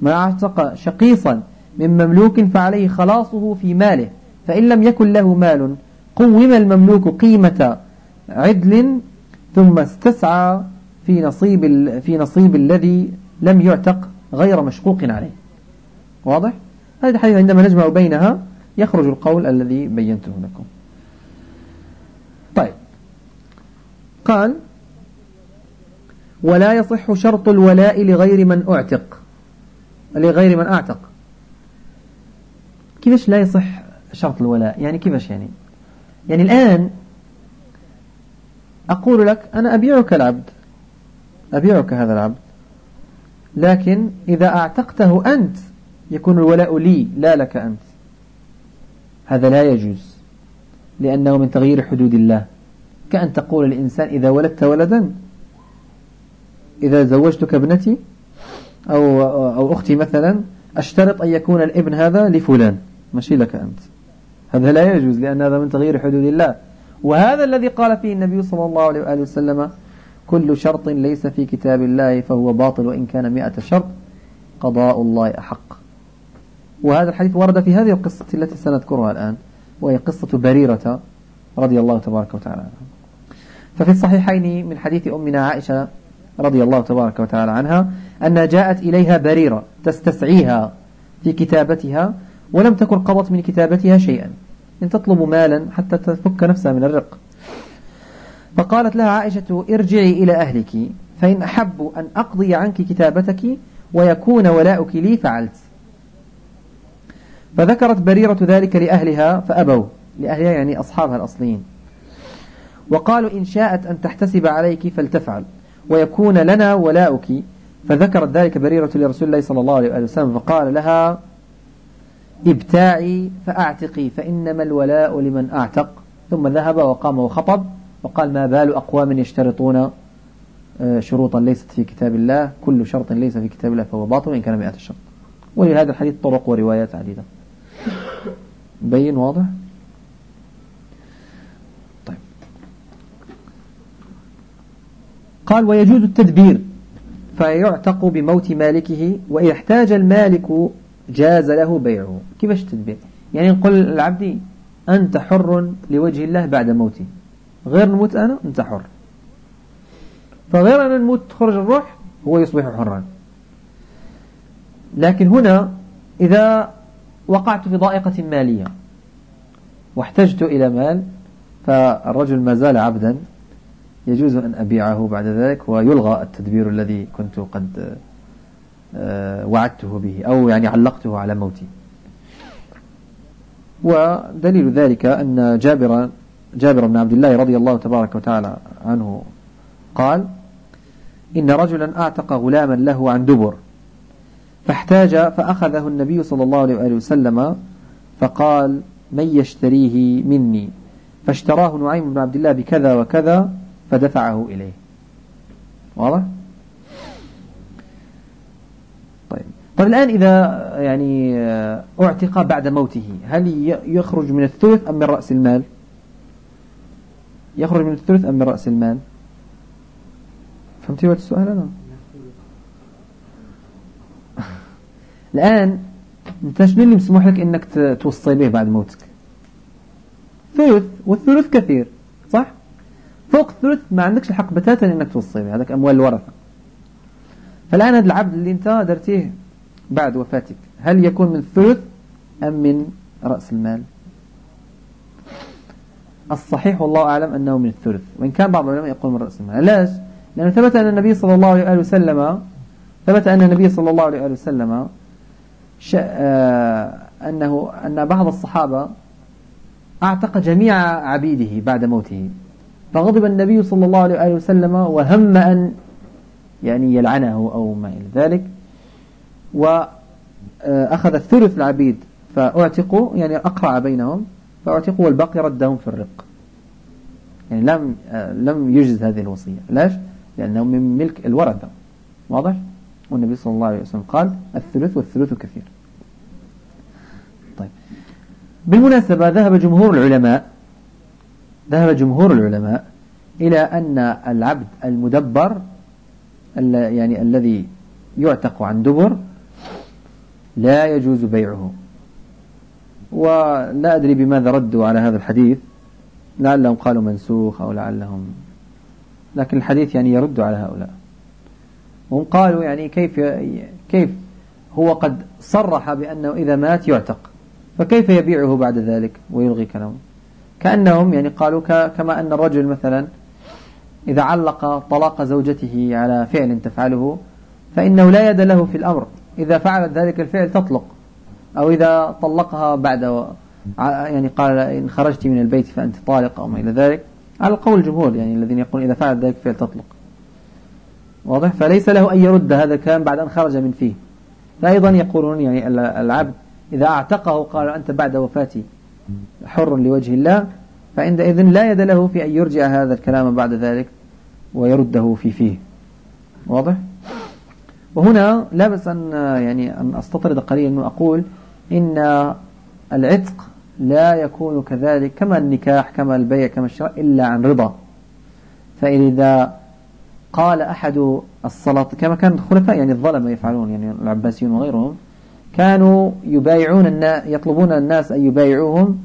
من أعتق شقيصا من مملوك فعليه خلاصه في ماله فإن لم يكن له مال قوم المملوك قيمة عدل ثم استسعى في نصيب في نصيب الذي لم يعتق غير مشقوق عليه. واضح؟ هذا الحديث عندما نجمع بينها يخرج القول الذي بينته لكم. طيب. قال ولا يصح شرط الولاء لغير من أعتق. لغير من أعتق. كيفش لا يصح شرط الولاء؟ يعني كيفش يعني؟ يعني الآن أقول لك أنا أبيعك العبد. أبيعك هذا العبد. لكن إذا أعتقته أنت يكون الولاء لي لا لك أنت. هذا لا يجوز. لأنه من تغيير حدود الله. كأن تقول للإنسان إذا ولدت ولدا إذا زوجتك ابنتي أو, أو أختي مثلا أشترط أن يكون الابن هذا لفلان. ماشي لك أنت. هذا لا يجوز لأن هذا من تغيير حدود الله. وهذا الذي قال فيه النبي صلى الله عليه وآله وسلم كل شرط ليس في كتاب الله فهو باطل وإن كان مئة شرط قضاء الله أحق. وهذا الحديث ورد في هذه القصة التي سنذكرها الآن. وهي قصة بريرة رضي الله تبارك وتعالى عنها. ففي الصحيحين من حديث أمنا عائشة رضي الله تبارك وتعالى عنها أن جاءت إليها بريرة تستسعيها في كتابتها ولم تكن قضت من كتابتها شيئا إن تطلب مالا حتى تفك نفسها من الرق. فقالت لها عائشة ارجعي إلى أهلك فإن أحب أن أقضي عنك كتابتك ويكون ولاؤك لي فعلت. فذكرت بريرة ذلك لأهلها فأبوا. لأهلها يعني أصحابها الأصليين. وقالوا إن شاءت أن تحتسب عليك فلتفعل ويكون لنا ولاؤك. فذكرت ذلك بريرة لرسول الله صلى الله عليه وسلم فقال لها ابتاعي فأعتقي فإنما الولاء لمن أعتق. ثم ذهب وقام وخطب وقال ما بال أقوام يشترطون آه، شروطا ليست في كتاب الله كل شرط ليس في كتاب الله فهو باطل وإن كان مئة شرط. ولهذا الحديث طرق وروايات عديدة. بين واضح؟ طيب. قال ويجوز التدبير فيعتق بموت مالكه وإذا احتاج المالك جاز له بيعه. كيفاش التدبير؟ يعني نقول العبد أنت حر لوجه الله بعد موتي غير نموت أنا أنت حر. فغير أن نموت تخرج الروح هو يصبح حرا. لكن هنا إذا وقعت في ضائقة مالية واحتجت إلى مال فالرجل ما زال عبدا يجوز أن أبيعه بعد ذلك ويلغى التدبير الذي كنت قد آه، وعدته به أو يعني علقته على موتي. ودليل ذلك أن جابر جابر بن عبد الله رضي الله تبارك وتعالى عنه قال إن رجلا أعتق غلاما له عن دبر. فاحتاج فأخذه النبي صلى الله عليه وسلم فقال من يشتريه مني؟ فاشتراه نعيم بن عبد الله بكذا وكذا فدفعه إليه. واضح؟ طيب. طيب الآن إذا يعني أعتق بعد موته هل يخرج من الثلث أم من رأس المال؟ يخرج من الثلث أم من رأس المال؟ فهمتي السؤال أنا؟ الآن أنت شنو اللي مسموح لك أنك توصي به بعد موتك؟ ثلث والثلث كثير صح؟ فوق الثلث ما عندكش الحق بتاتا أنك توصي به هذاك أموال الورثة. فالآن هذا العبد اللي أنت درتيه بعد وفاتك هل يكون من الثلث أم من رأس المال؟ الصحيح والله أعلم أنه من الثلث وإن كان بعض العلماء يقول من رأس المال. علاش لأنه ثبت أن النبي صلى الله عليه وسلم ثبت أن النبي صلى الله عليه وسلم أنه أن بعض الصحابة أعتق جميع عبيده بعد موته. فغضب النبي صلى الله عليه وسلم وهم أن يعني يلعنه أو ما إلى ذلك. وأخذ الثلث العبيد فأعتقوا يعني أقرع بينهم فأعتقوا والباقي ردهم في الرق. يعني لم لم يجز هذه الوصية. ليش؟ لأنه من ملك الورثة. واضح؟ والنبي صلى الله عليه وسلم قال الثلث والثلث كثير. طيب. بالمناسبة ذهب جمهور العلماء ذهب جمهور العلماء إلى أن العبد المدبر يعني الذي يعتق عن دبر لا يجوز بيعه. ولا أدري بماذا ردوا على هذا الحديث. لعلهم قالوا منسوخ أو لعلهم لكن الحديث يعني يرد على هؤلاء. هم قالوا يعني كيف كيف هو قد صرح بأنه إذا مات يعتق. فكيف يبيعه بعد ذلك ويلغي كلامه؟ كأنهم يعني قالوا كما أن الرجل مثلا إذا علق طلاق زوجته على فعل تفعله فإنه لا يد له في الأمر. إذا فعلت ذلك الفعل تطلق. أو إذا طلقها بعد يعني قال إن خرجت من البيت فأنت طالق أو ما إلى ذلك. على القول الجمهور يعني الذين يقولون إذا فعل ذلك الفعل تطلق. واضح؟ فليس له أن يرد هذا الكلام بعد أن خرج من فيه. فأيضا يقولون يعني العبد إذا أعتقه قال أنت بعد وفاتي حر لوجه الله فعندئذ لا يد له في أن يرجع هذا الكلام بعد ذلك ويرده في فيه. واضح؟ وهنا لا بس أن يعني أن أستطرد قليلا وأقول إن العتق لا يكون كذلك كما النكاح كما البيع كما الشراء إلا عن رضا. فإذا قال أحد الصلاة كما كان الخلفاء يعني الظلمة يفعلون يعني العباسيون وغيرهم كانوا يبايعون يطلبون الناس أن يبايعوهم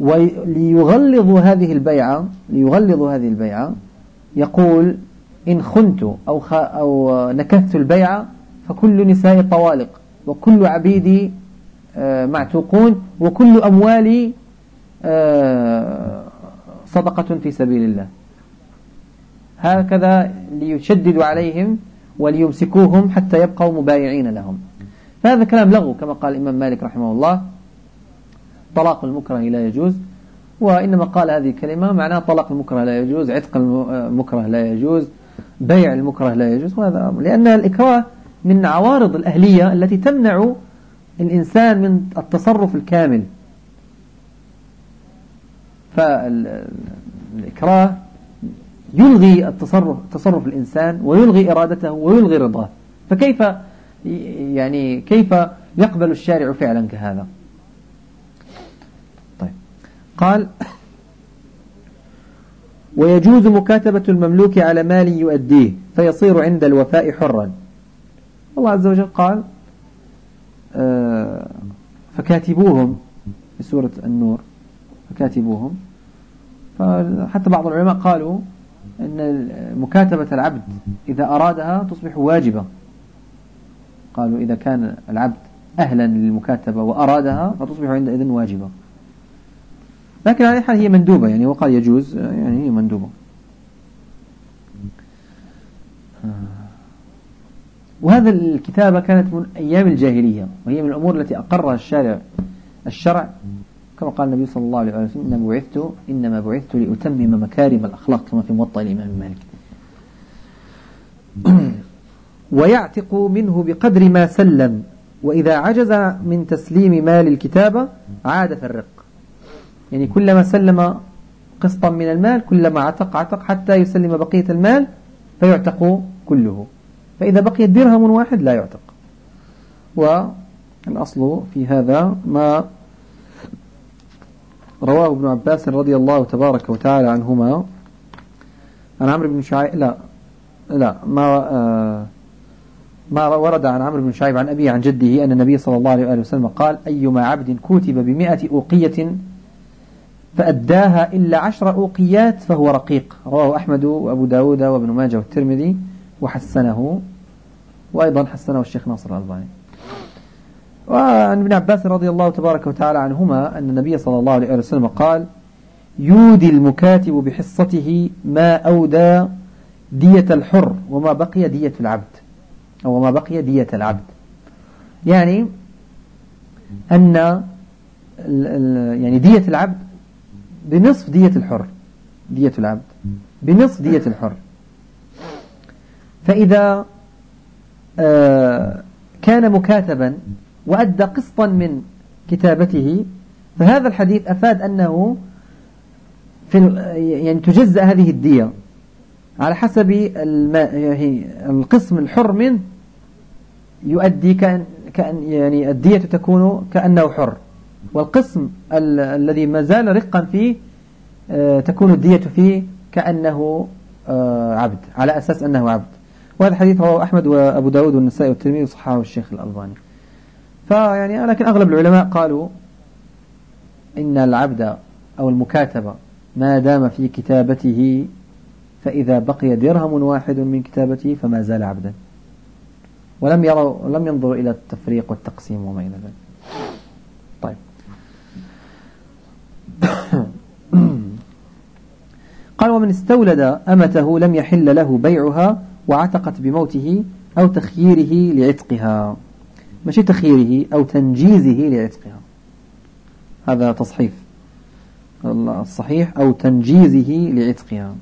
وليغلظوا هذه البيعة ليغلظوا هذه البيعة يقول إن خنت أو, خ أو نكثت البيعة فكل نساء طوالق وكل عبيدي آه، معتوقون وكل أموالي آه، صدقة في سبيل الله. هكذا ليشددوا عليهم وليمسكوهم حتى يبقوا مبايعين لهم. فهذا كلام لغو كما قال الإمام مالك رحمه الله. طلاق المكره لا يجوز وإنما قال هذه الكلمة معناها طلاق المكره لا يجوز عتق المكره لا يجوز بيع المكره لا يجوز وهذا أمر. لأن الإكراه من عوارض الأهلية التي تمنع الإنسان من التصرف الكامل. فالإكراه يلغي التصرف تصرف الإنسان ويلغي إرادته ويلغي رضاه. فكيف يعني كيف يقبل الشارع فعلا كهذا؟ طيب. قال ويجوز مكاتبة المملوك على مال يؤديه فيصير عند الوفاء حرا. الله عز وجل قال آه، فكاتبوهم في سورة النور. فكاتبوهم. فحتى بعض العلماء قالوا أن مكاتبة العبد إذا أرادها تصبح واجبة. قالوا إذا كان العبد أهلا للمكاتبة وأرادها فتصبح عندئذ واجبة. لكن على حال هي مندوبة يعني وقال يجوز يعني هي مندوبة. وهذا الكتابة كانت من أيام الجاهلية وهي من الأمور التي أقرها الشارع الشرع كما قال النبي صلى الله عليه وسلم إنما بعثت إنما بعثت لأتمم مكارم الأخلاق كما في موطأ الإمام مالك. ويعتق منه بقدر ما سلم وإذا عجز من تسليم مال الكتابة عاد في الرق يعني كلما سلم قسطا من المال كلما عتق عتق حتى يسلم بقية المال فيعتق كله. فإذا بقي درهم واحد لا يعتق. والأصل في هذا ما رواه ابن عباس رضي الله تبارك وتعالى عنهما. عن عمرو بن شعيب لا لا ما آه ما ورد عن عمرو بن شعيب عن أبي عن جده أن النبي صلى الله عليه وسلم قال أيما عبد كتب بمئة أوقية فأداها إلا عشر أوقيات فهو رقيق رواه أحمد وأبو داود وابن ماجه والترمذي وحسنه وأيضا حسنه الشيخ ناصر الألباني. وعن ابن عباس رضي الله تبارك وتعالى عنهما أن النبي صلى الله عليه وسلم قال يودي المكاتب بحصته ما أودى دية الحر وما بقي دية العبد. أو ما بقي دية العبد. يعني أن يعني دية العبد بنصف دية الحر دية العبد بنصف دية الحر. فإذا آه، كان مكاتبا وأدى قسطا من كتابته. فهذا الحديث أفاد أنه في يعني تجزأ هذه الدية على حسب يعني القسم الحر منه يؤدي كأن, كأن يعني الدية تكون كأنه حر. والقسم ال الذي ما زال رقا فيه آه، تكون الدية فيه كأنه آه، عبد على أساس أنه عبد. وهذا حديث رواه أحمد وأبو داود والنسائي والترمذي وصححه الشيخ الألباني. فيعني لكن أغلب العلماء قالوا إن العبد أو المكاتبة ما دام في كتابته فإذا بقي درهم واحد من كتابته فما زال عبدا. ولم يروا لم ينظروا إلى التفريق والتقسيم وما إلى ذلك. طيب. قال ومن استولد أمته لم يحل له بيعها وعتقت بموته أو تخييره لعتقها. ماشي تخييره أو تنجيزه لعتقها. هذا تصحيف. الصحيح أو تنجيزه لعتقها.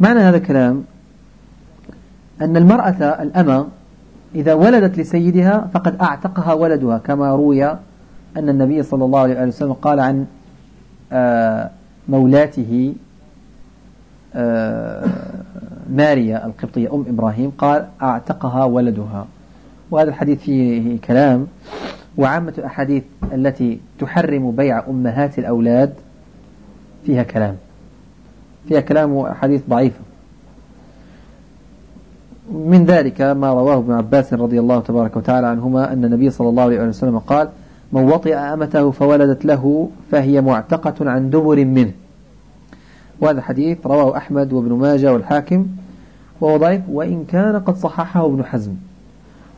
معنى هذا الكلام أن المرأة الأمة إذا ولدت لسيدها فقد أعتقها ولدها كما روي أن النبي صلى الله عليه وسلم قال عن آه، مولاته آه، ماريا القبطية أم إبراهيم قال أعتقها ولدها. وهذا الحديث فيه كلام. وعامة الأحاديث التي تحرم بيع أمهات الأولاد فيها كلام. فيها كلام وأحاديث ضعيفة. من ذلك ما رواه ابن عباس رضي الله تبارك وتعالى عنهما أن النبي صلى الله عليه وسلم قال من وطئ أمته فولدت له فهي معتقة عن دبر منه. وهذا حديث رواه أحمد وابن ماجه والحاكم وهو ضعيف وإن كان قد صححه ابن حزم.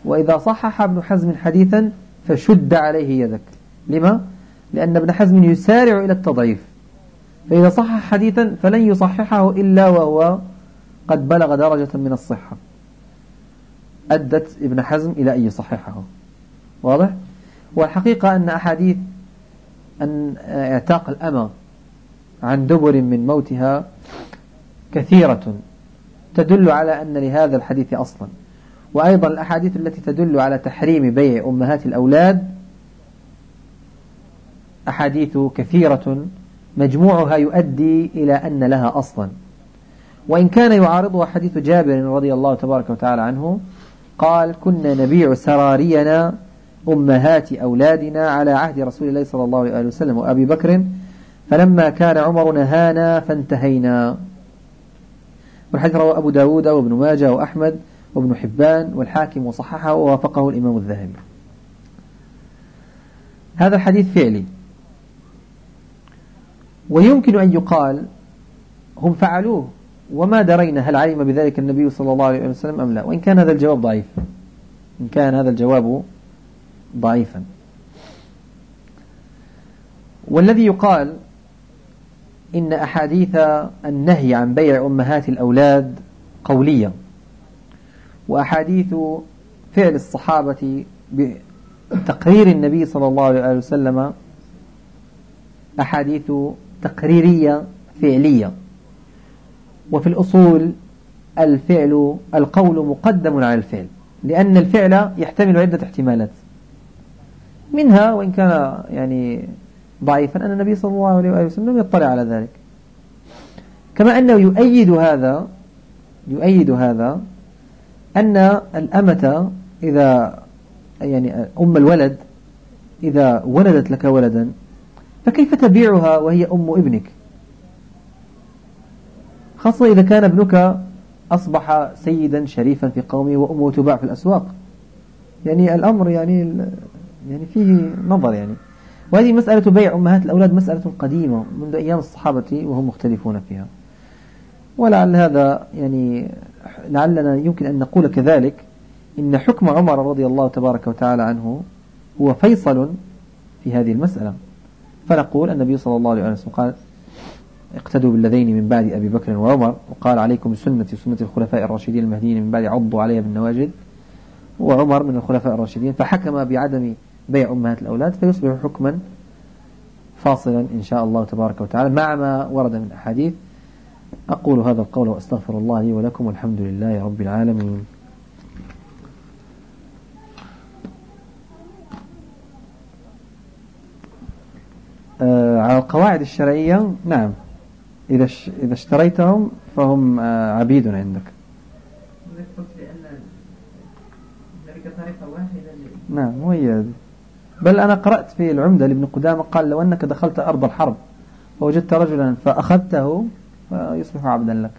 وإذا صحح ابن حزم حديثا فشد عليه يدك. لما؟ لأن ابن حزم يسارع إلى التضعيف. فإذا صحح حديثا فلن يصححه إلا وهو قد بلغ درجة من الصحة. أدت ابن حزم إلى أن يصححه. واضح؟ والحقيقة أن أحاديث أن اعتاق الأمة عن دبر من موتها كثيرة تدل على أن لهذا الحديث أصلا. وأيضا الأحاديث التي تدل على تحريم بيع أمهات الأولاد أحاديث كثيرة مجموعها يؤدي إلى أن لها أصلا. وإن كان يعارضها حديث جابر رضي الله تبارك وتعالى عنه قال كنا نبيع سرارينا أمهات أولادنا على عهد رسول الله صلى الله عليه وسلم وأبي بكر فلما كان عمر نهانا فانتهينا. والحديث رواه أبو داود وابن ماجه وأحمد. وابن حبان والحاكم وصححه ووافقه الإمام الذهبي. هذا الحديث فعلي. ويمكن أن يقال هم فعلوه. وما درينا هل علم بذلك النبي صلى الله عليه وسلم أم لا. وإن كان هذا الجواب ضعيف. إن كان هذا الجواب ضعيفا. والذي يقال إن أحاديث النهي عن بيع أمهات الأولاد قولية. وأحاديث فعل الصحابة بتقرير النبي صلى الله عليه وسلم أحاديث تقريرية فعلية. وفي الأصول الفعل القول مقدم على الفعل لأن الفعل يحتمل عدة احتمالات. منها وإن كان يعني ضعيفا أن النبي صلى الله عليه وسلم يطلع على ذلك. كما أنه يؤيد هذا يؤيد هذا أن الأمة إذا يعني أم الولد إذا ولدت لك ولدا فكيف تبيعها وهي أم ابنك؟ خاصة إذا كان ابنك أصبح سيدا شريفا في قومه وأمه تباع في الأسواق. يعني الأمر يعني يعني فيه نظر يعني. وهذه مسألة بيع أمهات الأولاد مسألة قديمة منذ أيام الصحابة وهم مختلفون فيها. ولعل هذا يعني لعلنا يمكن أن نقول كذلك إن حكم عمر رضي الله تبارك وتعالى عنه هو فيصل في هذه المسألة. فنقول النبي صلى الله عليه وسلم قال اقتدوا بالذين من بعد أبي بكر وعمر وقال عليكم سنة سنة الخلفاء الراشدين المهديين من بعد عضوا علي بالنواجد وعمر من الخلفاء الراشدين فحكم بعدم بيع أمهات الأولاد فيصبح حكما فاصلا إن شاء الله تبارك وتعالى مع ما ورد من أحاديث أقول هذا القول وأستغفر الله لي ولكم والحمد لله رب العالمين. آه على القواعد الشرعية نعم. إذا إذا اشتريتهم فهم آه عبيد عندك. نعم وهي بل أنا قرأت في العمدة لابن قدامة قال لو أنك دخلت أرض الحرب ووجدت رجلا فأخذته فيصبح عبدا لك.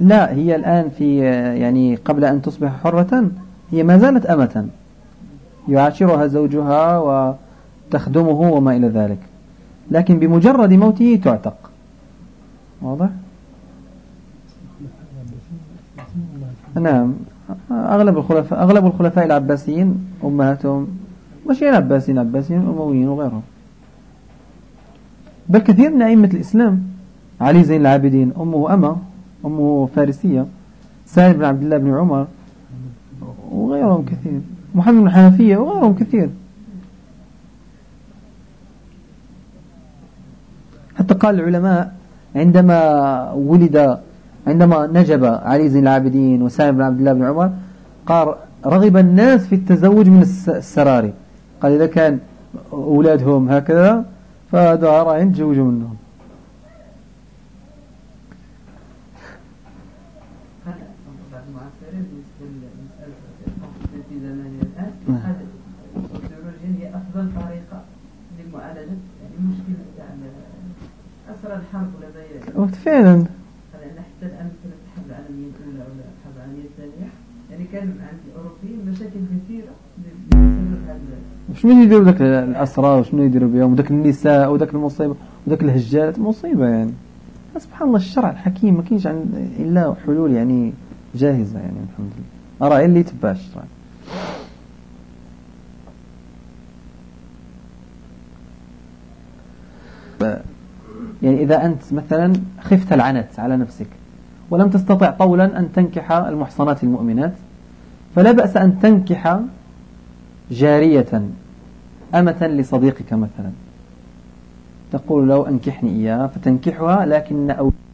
لا هي الآن في يعني قبل أن تصبح حرة هي ما زالت أمة. يعاشرها زوجها وتخدمه وما إلى ذلك. لكن بمجرد موته تعتق. واضح؟ نعم. أغلب الخلفاء أغلب الخلفاء العباسيين أمهاتهم مش العباسيين عباسيين أمويين وغيرهم. بل كثير من أئمة الإسلام علي زين العابدين أمه أما أمه فارسية سالم بن عبد الله بن عمر وغيرهم كثير محمد بن حنفية وغيرهم كثير. حتى قال العلماء عندما ولد عندما نجب علي زين العابدين وسالم بن عبد الله بن عمر قال رغب الناس في التزوج من السراري. قال إذا كان أولادهم هكذا فهذا رأي تزوجوا منهم. الحرب ولا فعلا حتى الآن مثلا الحرب العالميه الاولى ولا الحرب العالمية الثانية. يعني كان عند الاوروبيين مشاكل كثيرة شنو يديروا ذاك الاسرى وشنو يديروا بهم؟ وذاك النساء وذاك المصيبة وذاك الهجالات؟ مصيبة يعني. سبحان الله الشرع الحكيم ما كاينش إلا حلول يعني جاهزة يعني الحمد لله. أرى اللي يتبع الشرع يعني إذا أنت مثلا خفت العنت على نفسك ولم تستطع طولا أن تنكح المحصنات المؤمنات فلا بأس أن تنكح جارية أمة لصديقك مثلا. تقول له أنكحني إياها فتنكحها لكن أولاد